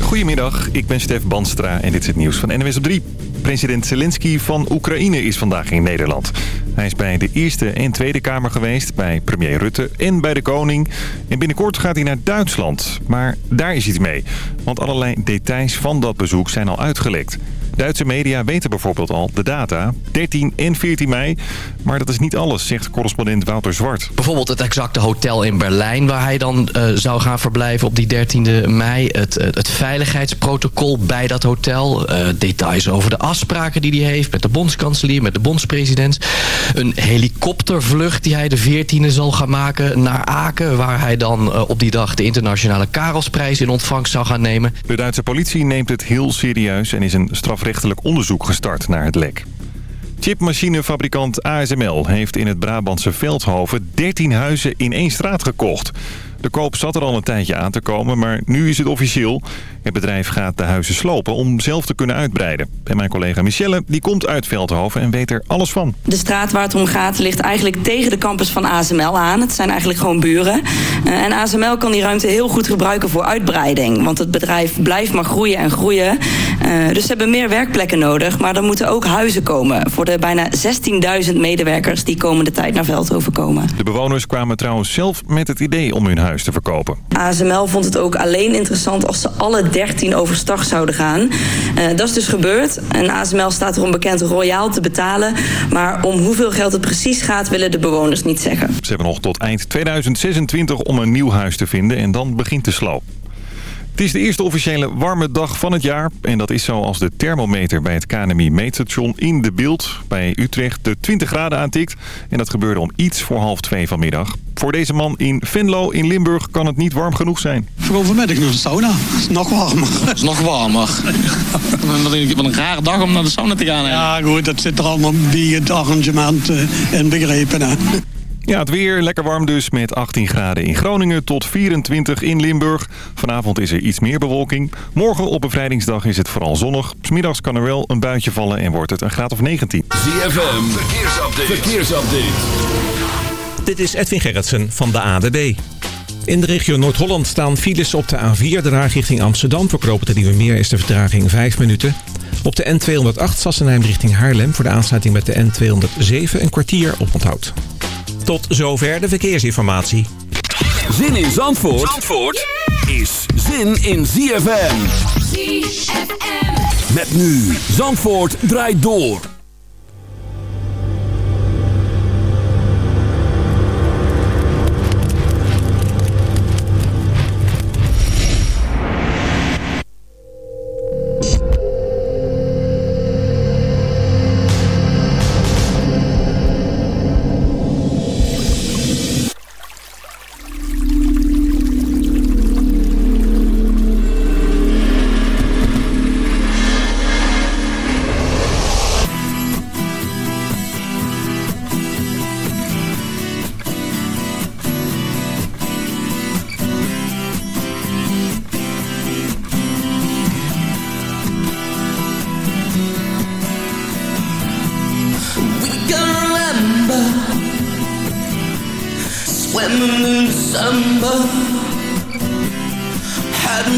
Goedemiddag, ik ben Stef Banstra en dit is het nieuws van NWS op 3. President Zelensky van Oekraïne is vandaag in Nederland. Hij is bij de Eerste en Tweede Kamer geweest, bij premier Rutte en bij de koning. En binnenkort gaat hij naar Duitsland. Maar daar is iets mee, want allerlei details van dat bezoek zijn al uitgelekt. Duitse media weten bijvoorbeeld al de data, 13 en 14 mei. Maar dat is niet alles, zegt correspondent Wouter Zwart. Bijvoorbeeld het exacte hotel in Berlijn waar hij dan uh, zou gaan verblijven op die 13e mei. Het, het, veiligheidsprotocol bij dat hotel. Uh, details over de afspraken die hij heeft met de bondskanselier, met de bondspresident. Een helikoptervlucht die hij de 14e zal gaan maken naar Aken. Waar hij dan uh, op die dag de internationale Karelsprijs in ontvangst zou gaan nemen. De Duitse politie neemt het heel serieus en is een strafrechtelijk onderzoek gestart naar het lek. Chipmachinefabrikant ASML heeft in het Brabantse Veldhoven 13 huizen in één straat gekocht. De koop zat er al een tijdje aan te komen, maar nu is het officieel. Het bedrijf gaat de huizen slopen om zelf te kunnen uitbreiden. En mijn collega Michelle die komt uit Veldhoven en weet er alles van. De straat waar het om gaat ligt eigenlijk tegen de campus van ASML aan. Het zijn eigenlijk gewoon buren. Uh, en ASML kan die ruimte heel goed gebruiken voor uitbreiding. Want het bedrijf blijft maar groeien en groeien. Uh, dus ze hebben meer werkplekken nodig. Maar er moeten ook huizen komen voor de bijna 16.000 medewerkers die komende tijd naar Veldhoven komen. De bewoners kwamen trouwens zelf met het idee om hun huis te verkopen. ASML vond het ook alleen interessant als ze alle 13 overstag zouden gaan. Uh, dat is dus gebeurd. En ASML staat erom bekend royaal te betalen. Maar om hoeveel geld het precies gaat, willen de bewoners niet zeggen. Ze hebben nog tot eind 2026 om een nieuw huis te vinden en dan begint de sloop. Het is de eerste officiële warme dag van het jaar. En dat is zo als de thermometer bij het KNMI meetstation in de beeld bij Utrecht de 20 graden aantikt. En dat gebeurde om iets voor half twee vanmiddag. Voor deze man in Venlo in Limburg kan het niet warm genoeg zijn. Voor vanmiddag naar de sauna. Het is nog warmer. Het is nog warmer. Wat een rare dag om naar de sauna te gaan. Hè? Ja goed, dat zit er allemaal bij het arrangement in begrepen. Hè. Ja, het weer lekker warm dus met 18 graden in Groningen tot 24 in Limburg. Vanavond is er iets meer bewolking. Morgen op bevrijdingsdag is het vooral zonnig. Smiddags kan er wel een buitje vallen en wordt het een graad of 19. ZFM, verkeersupdate. verkeersupdate. Dit is Edwin Gerritsen van de ADB. In de regio Noord-Holland staan files op de A4, de raar richting Amsterdam. Voor Knopen de Nieuwe Meer is de vertraging 5 minuten. Op de N208 Sassenheim richting Haarlem voor de aansluiting met de N207 een kwartier op onthoud. Tot zover de verkeersinformatie. Zin in Zandvoort, Zandvoort is zin in ZFM. ZFM. Met nu Zandvoort draait door.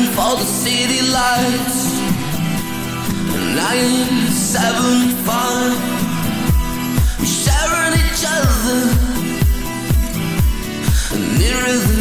for the city lights. nine, seven, five, We're sharing each other. And nearer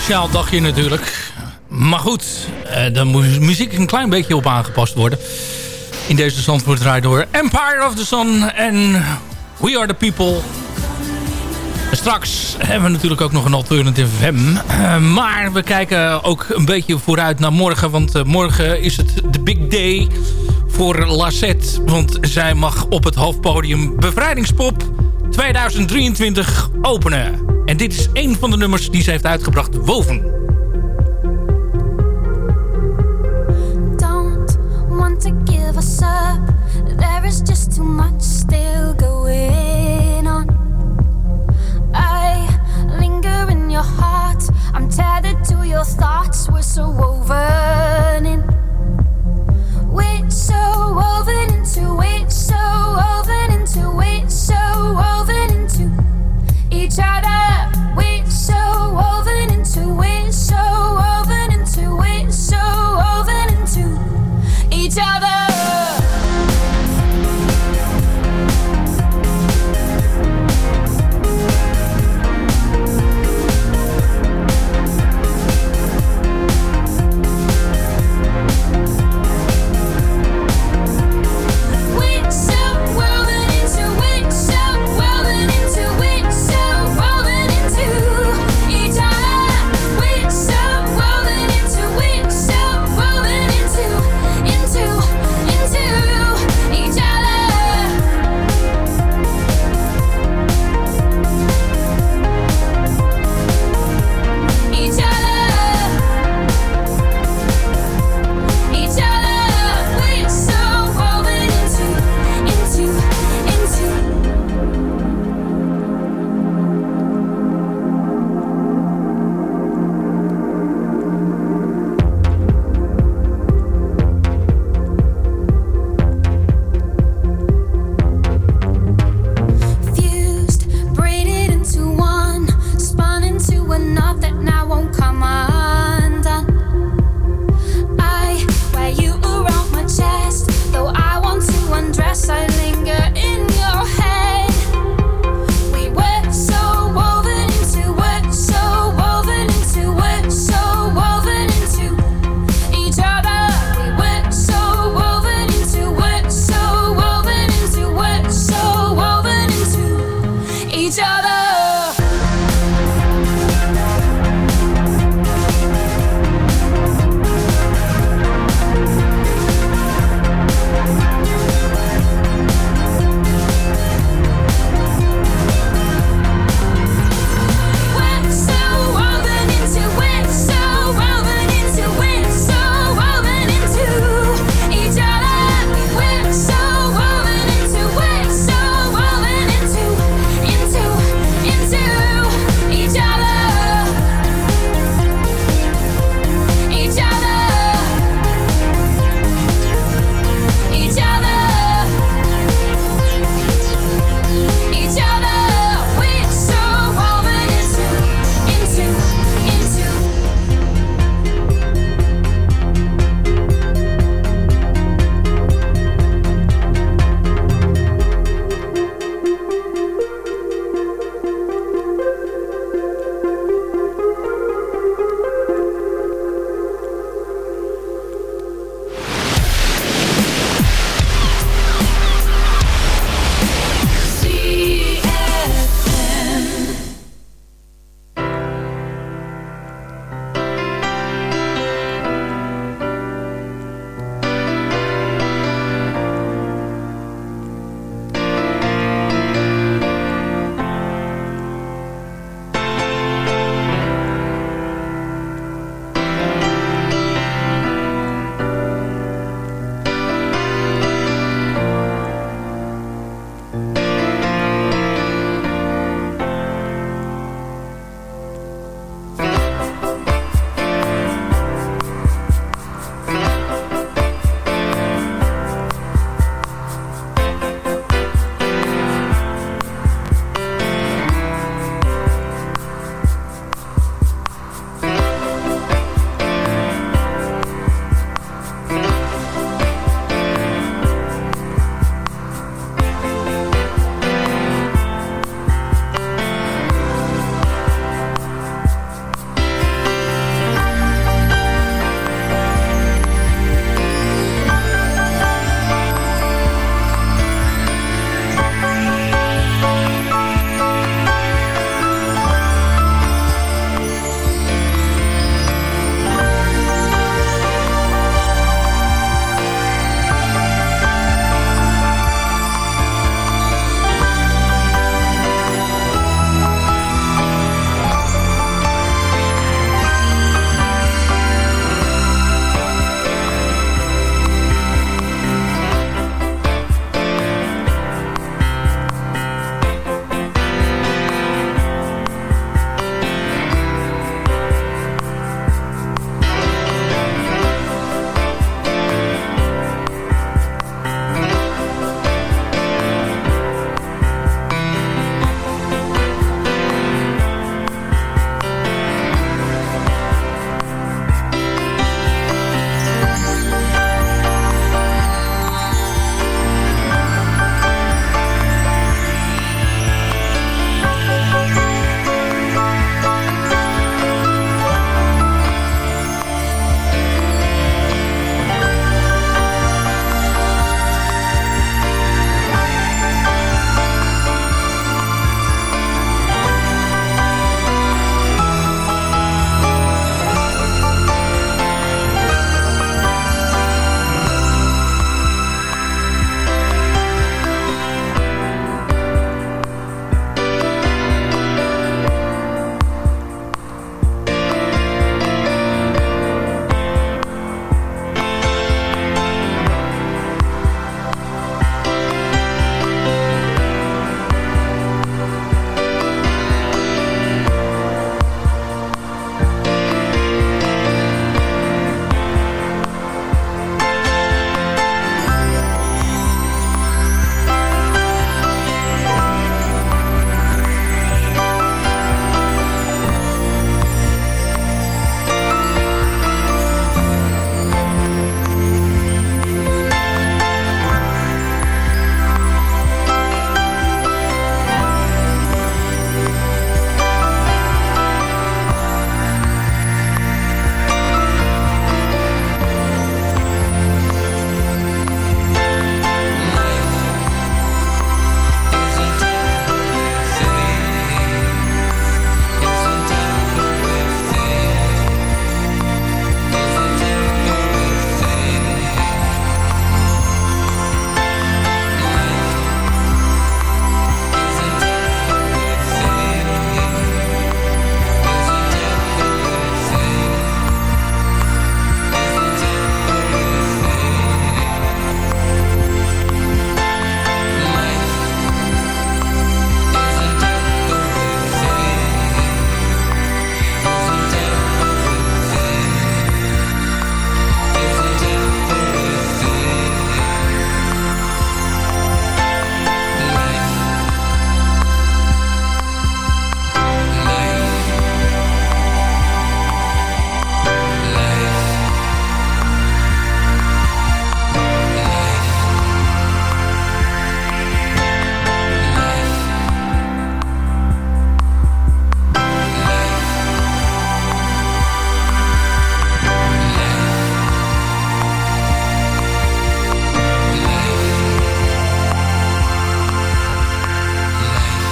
speciaal dagje natuurlijk. Maar goed, daar moet muziek een klein beetje op aangepast worden. In deze Zandvoort draait door Empire of the Sun en We Are The People. Straks hebben we natuurlijk ook nog een alternative FM. Uh, maar we kijken ook een beetje vooruit naar morgen. Want uh, morgen is het de big day voor Lassette. Want zij mag op het hoofdpodium Bevrijdingspop 2023 openen. En dit is een van de nummers die ze heeft uitgebracht, Woven. Don't want to give us up. There is just too much still going on. I linger in your heart. I'm tethered to your thoughts. We're so woven in. We're so woven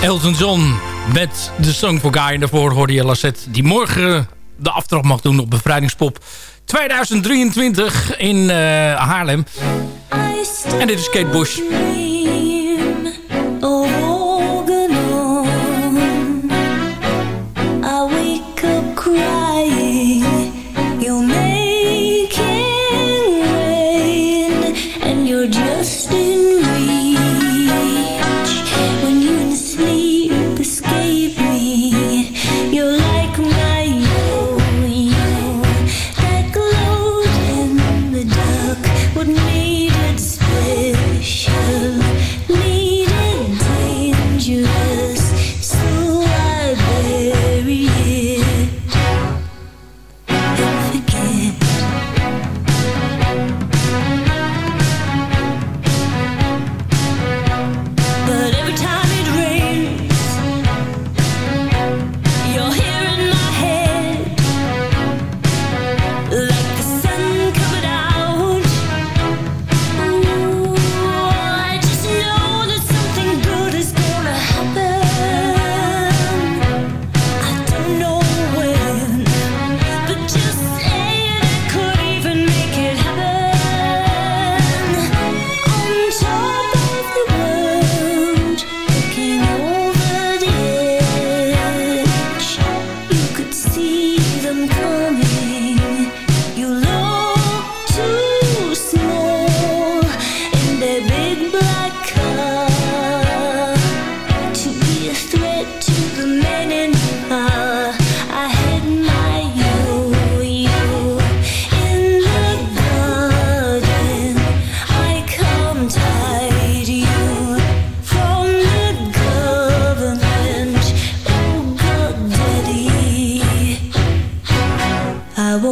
Elton John met de Song for Guy. En daarvoor hoorde je Lassette die morgen de aftrap mag doen op Bevrijdingspop 2023 in uh, Haarlem. En dit is Kate Bush.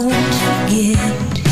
won't forget.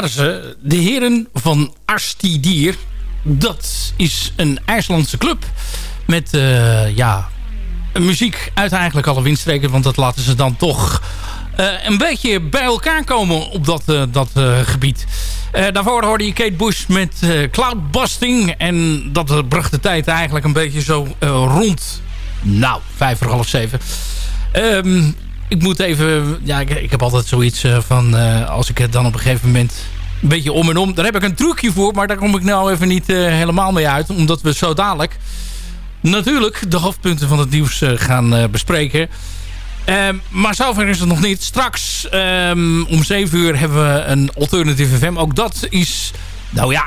waren ze de heren van Arstidier. Dat is een IJslandse club met eh, ja, muziek uit eigenlijk alle windstreken. Want dat laten ze dan toch eh, een beetje bij elkaar komen op dat, eh, dat gebied. daarvoor hoorde je Kate Bush met Cloudbusting. En dat bracht de tijd eigenlijk een beetje zo rond, nou, vijf voor half zeven. Ehm, ik moet even... Ja, ik, ik heb altijd zoiets eh, van... Eh, als ik het dan op een gegeven moment een beetje om en om... Daar heb ik een trucje voor, maar daar kom ik nou even niet eh, helemaal mee uit. Omdat we zo dadelijk natuurlijk de hoofdpunten van het nieuws gaan bespreken. Ehm, maar zover is het nog niet. Straks ehm, om 7 uur hebben we een alternatieve FM. Ook dat is... Nou ja,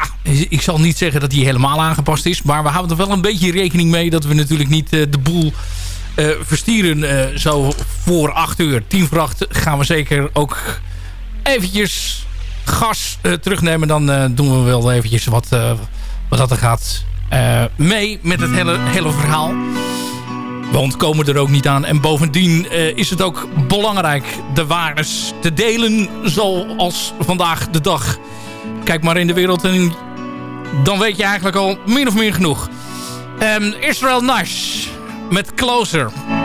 ik zal niet zeggen dat die helemaal aangepast is. Maar we houden er wel een beetje rekening mee... dat we natuurlijk niet de boel uh, verstieren eh, zo voor 8 uur, 10 vracht gaan we zeker ook eventjes gas eh, terugnemen. Dan doen we wel eventjes wat, wat dat er gaat mee met het hele, hele verhaal. We ontkomen er ook niet aan. En bovendien is het ook belangrijk de waardes te delen zoals vandaag de dag. Kijk maar in de wereld en dan weet je eigenlijk al min of meer genoeg. Um, Israel Nash met Closer.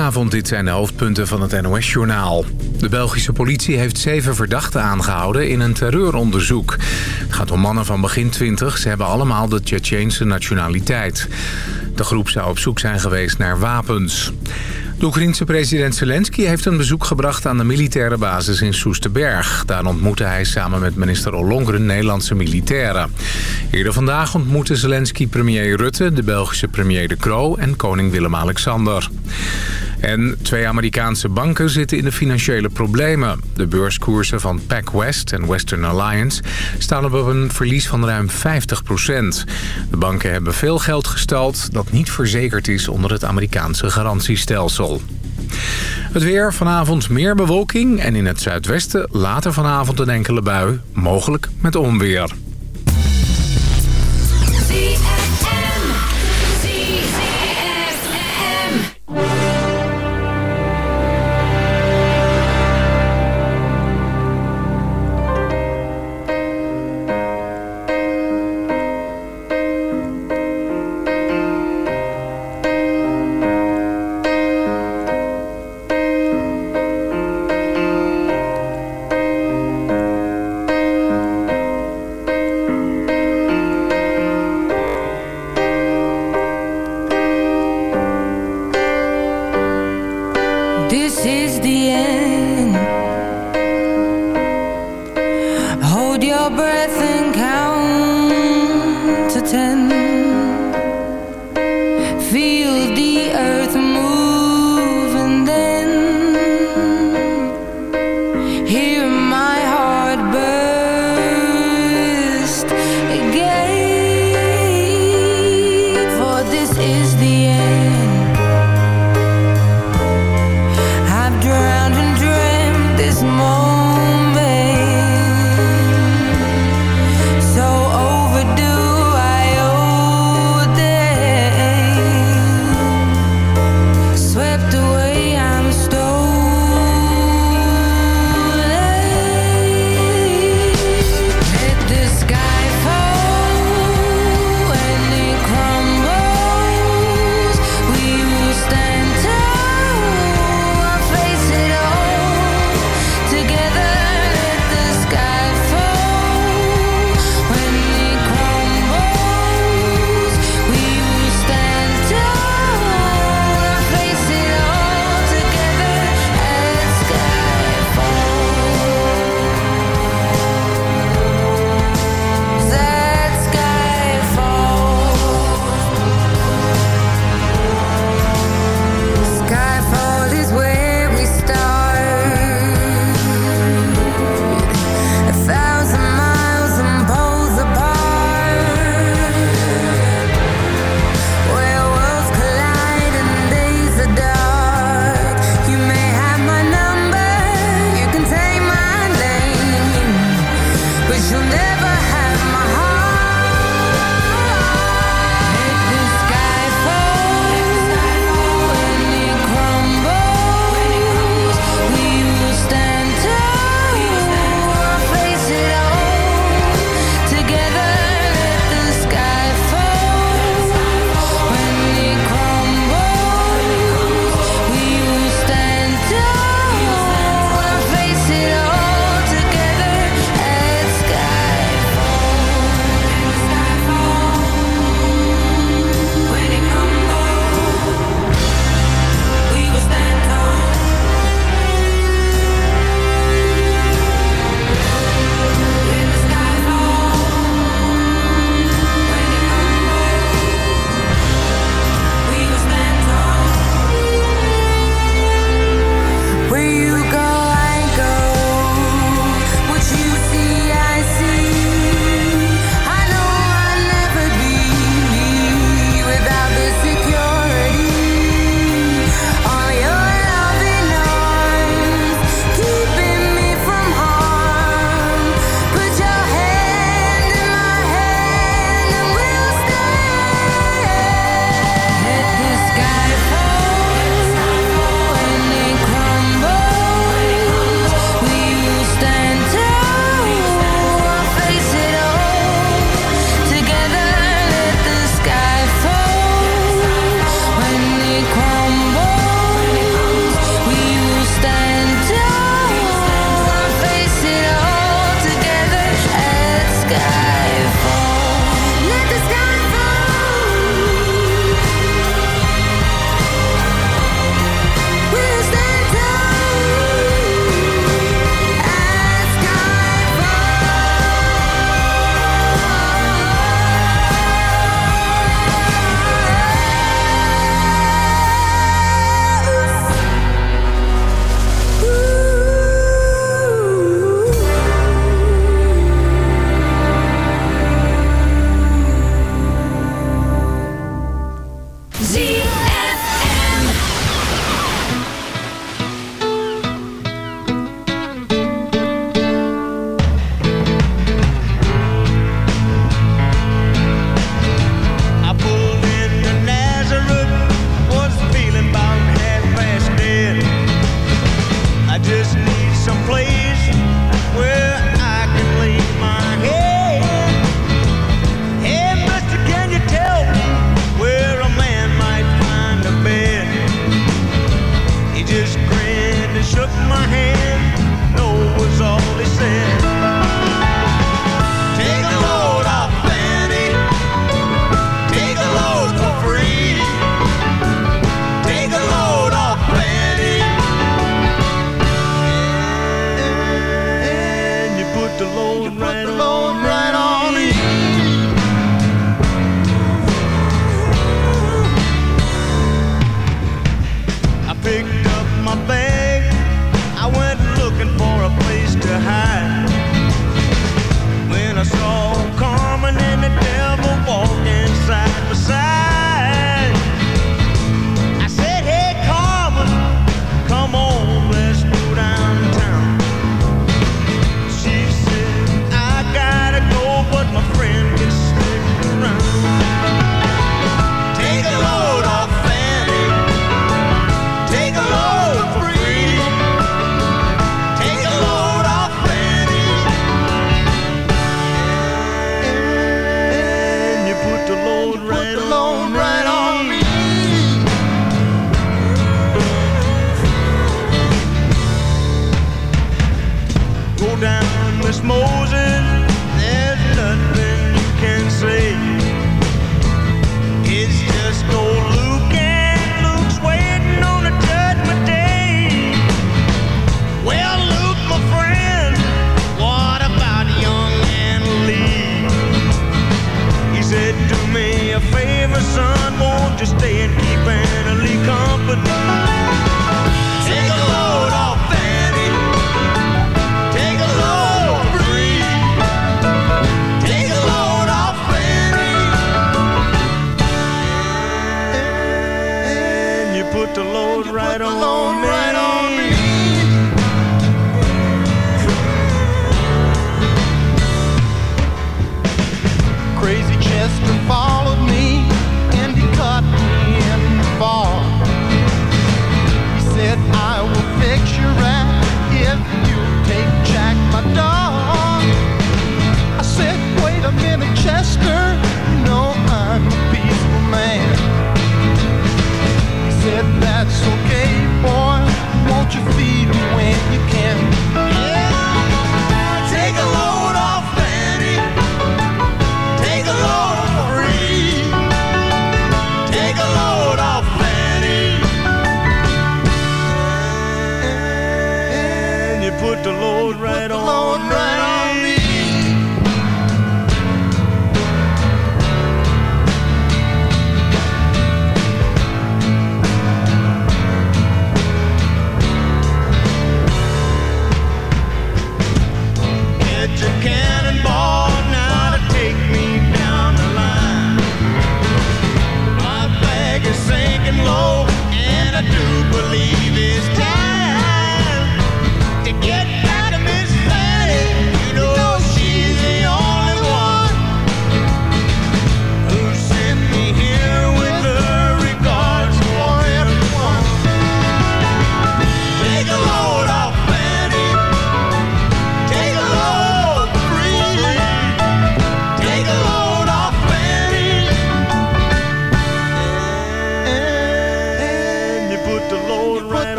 Goedenavond, dit zijn de hoofdpunten van het NOS-journaal. De Belgische politie heeft zeven verdachten aangehouden in een terreuronderzoek. Het gaat om mannen van begin 20, ze hebben allemaal de Tsjetsjeense nationaliteit. De groep zou op zoek zijn geweest naar wapens. De Oekraïense president Zelensky heeft een bezoek gebracht aan de militaire basis in Soesterberg. Daar ontmoette hij samen met minister Ollongren Nederlandse militairen. Eerder vandaag ontmoette Zelensky premier Rutte, de Belgische premier De Croo en koning Willem-Alexander. En twee Amerikaanse banken zitten in de financiële problemen. De beurskoersen van PacWest en Western Alliance staan op een verlies van ruim 50% De banken hebben veel geld gestald dat niet verzekerd is onder het Amerikaanse garantiestelsel. Het weer, vanavond meer bewolking en in het zuidwesten later vanavond een enkele bui, mogelijk met onweer.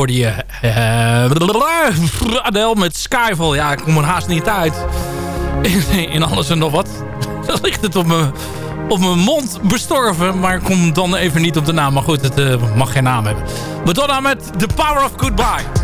hoorde je eh, met Skyfall. Ja, ik kom er haast niet uit. In, alles en nog wat. Dat ligt het op mijn, op mijn mond bestorven. Maar ik kom dan even niet op de naam. Maar goed, het eh, mag geen naam hebben. Madonna met The Power of Goodbye.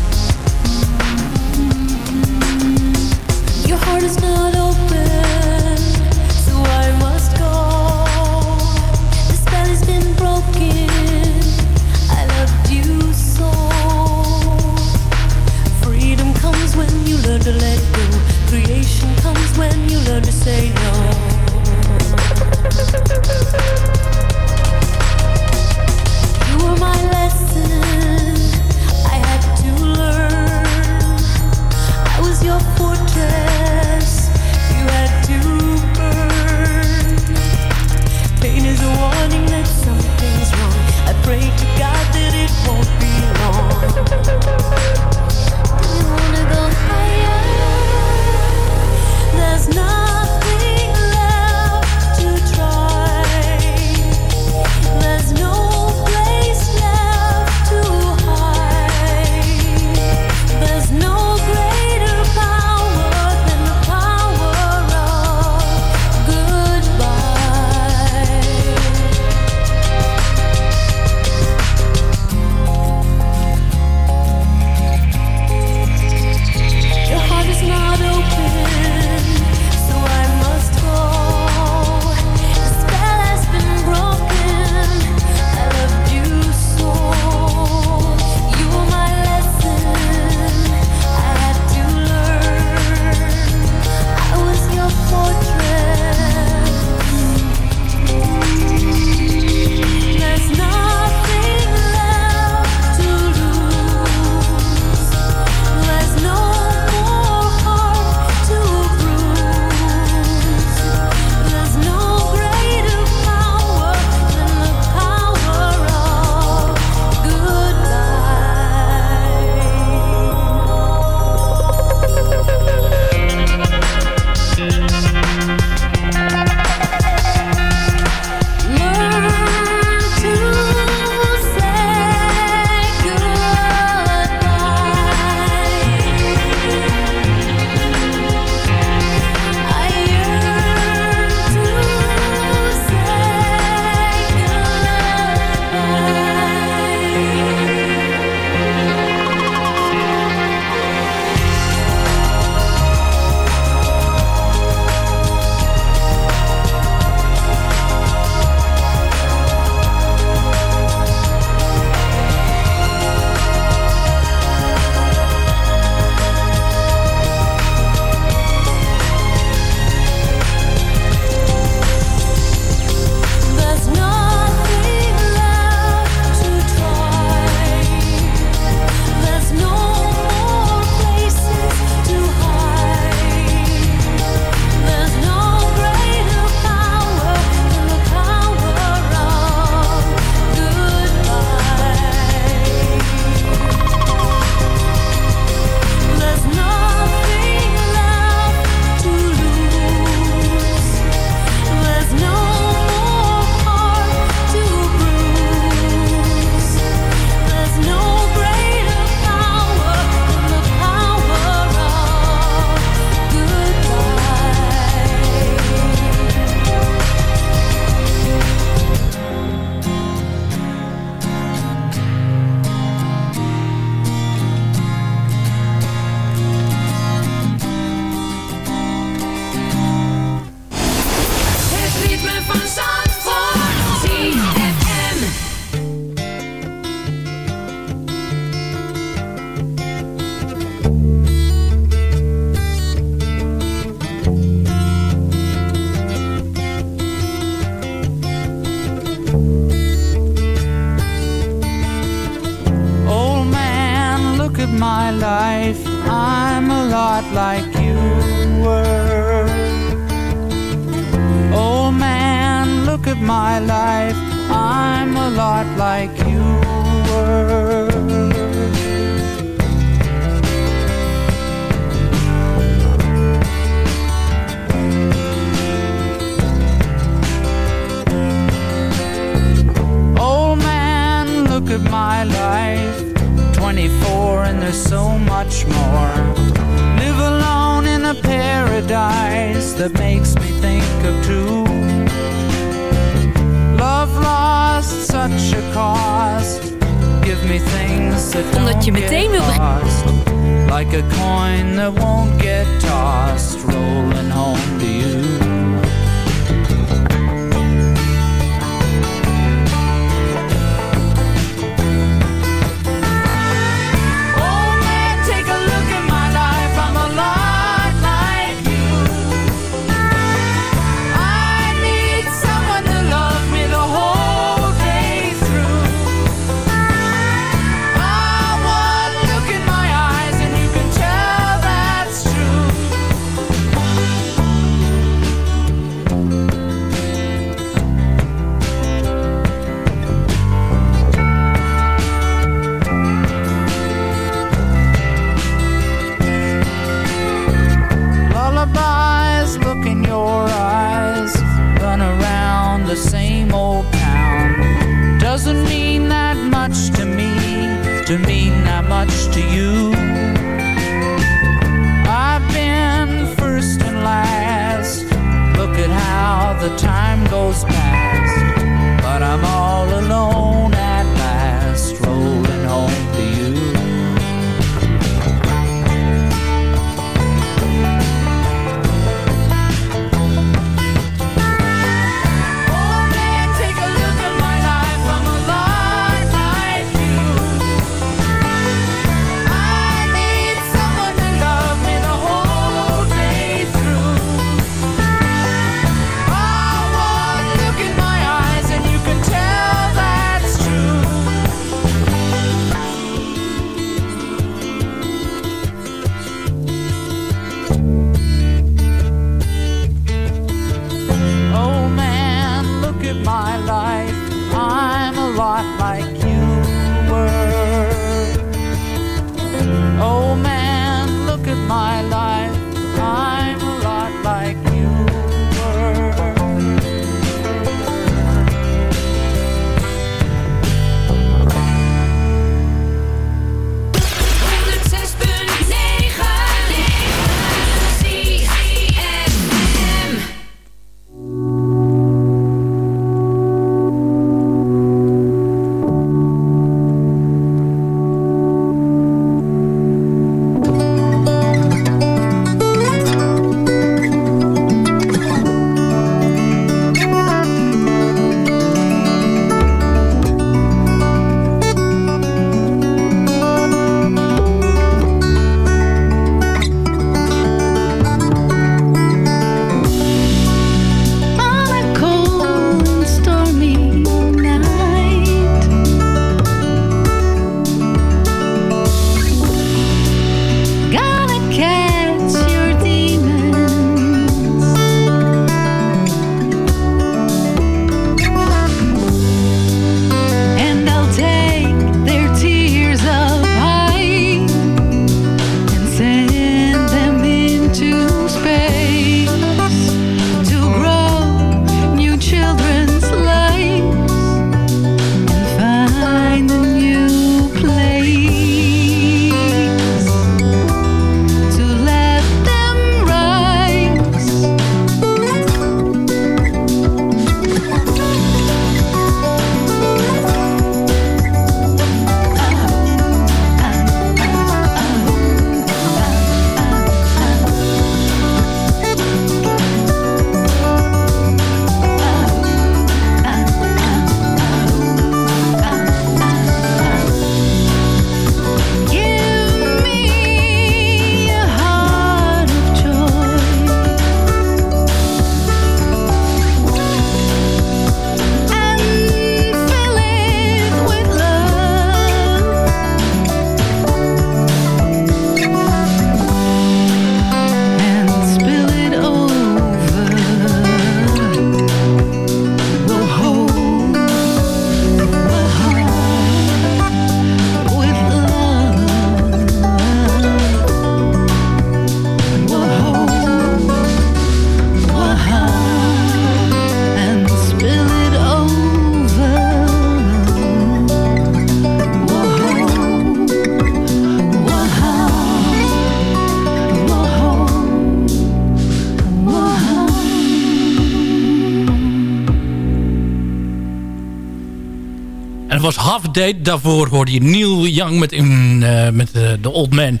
Daarvoor hoorde je Neil Young met, in, uh, met uh, The Old Man.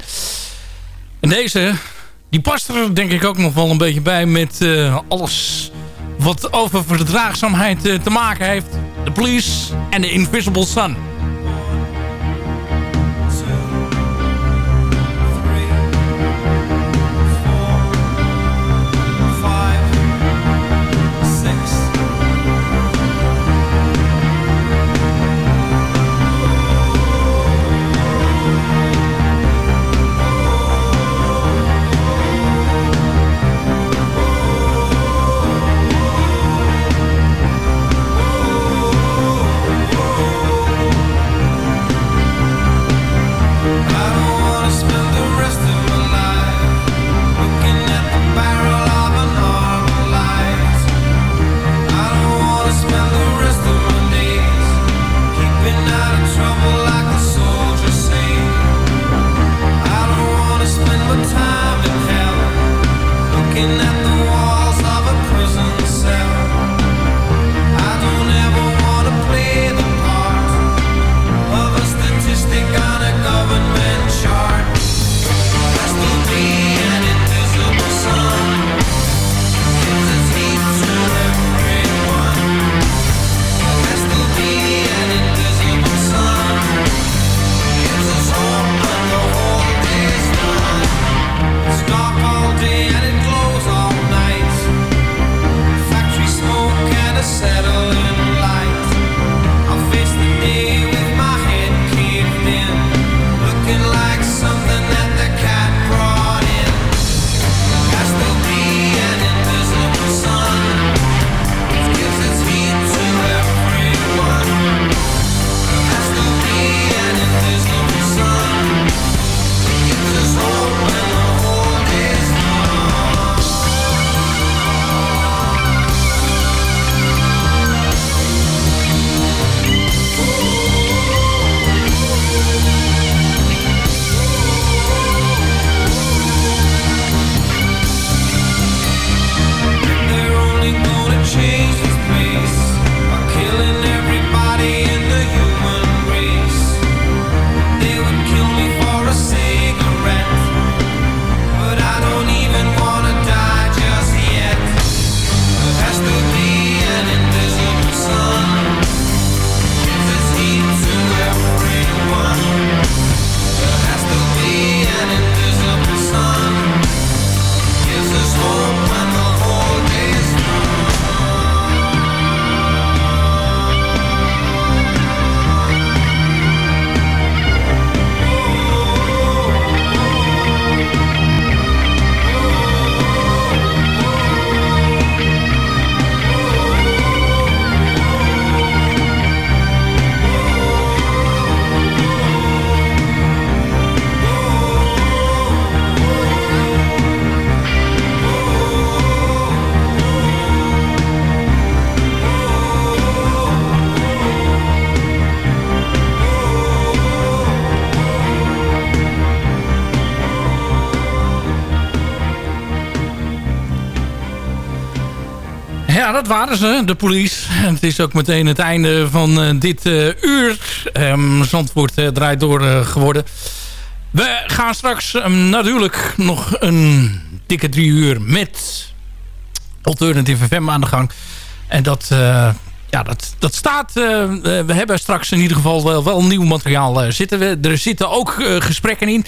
En deze, die past er denk ik ook nog wel een beetje bij met uh, alles wat over verdraagzaamheid te maken heeft. The Police en The Invisible Sun. Ja, dat waren ze, de police. Het is ook meteen het einde van uh, dit uh, uur. Um, Zandvoort uh, draait door geworden. We gaan straks um, natuurlijk nog een dikke drie uur met Alternative FM aan de gang. En dat, ja, dat, dat staat... we hebben straks in ieder geval wel, wel nieuw materiaal zitten. We, er zitten ook gesprekken in.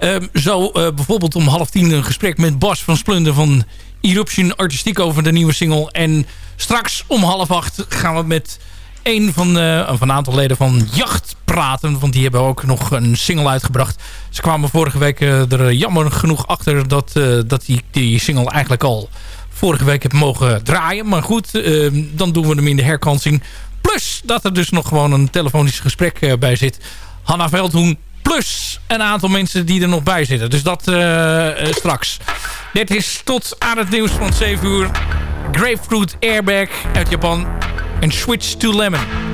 Um, zo bijvoorbeeld om half tien een gesprek met Bas van Splunder van Eruption Artistiek over de nieuwe single. En straks om half acht gaan we met een van, uh, van een aantal leden van Jacht praten. Want die hebben ook nog een single uitgebracht. Ze kwamen vorige week uh, er jammer genoeg achter dat, uh, dat die, die single eigenlijk al vorige week heb mogen draaien. Maar goed, dan doen we hem in de herkansing. Plus dat er dus nog gewoon een telefonisch gesprek bij zit. Hanna Veldhoen plus een aantal mensen die er nog bij zitten. Dus dat straks. Dit is tot aan het nieuws van 7 uur. Grapefruit Airbag uit Japan. En Switch to Lemon.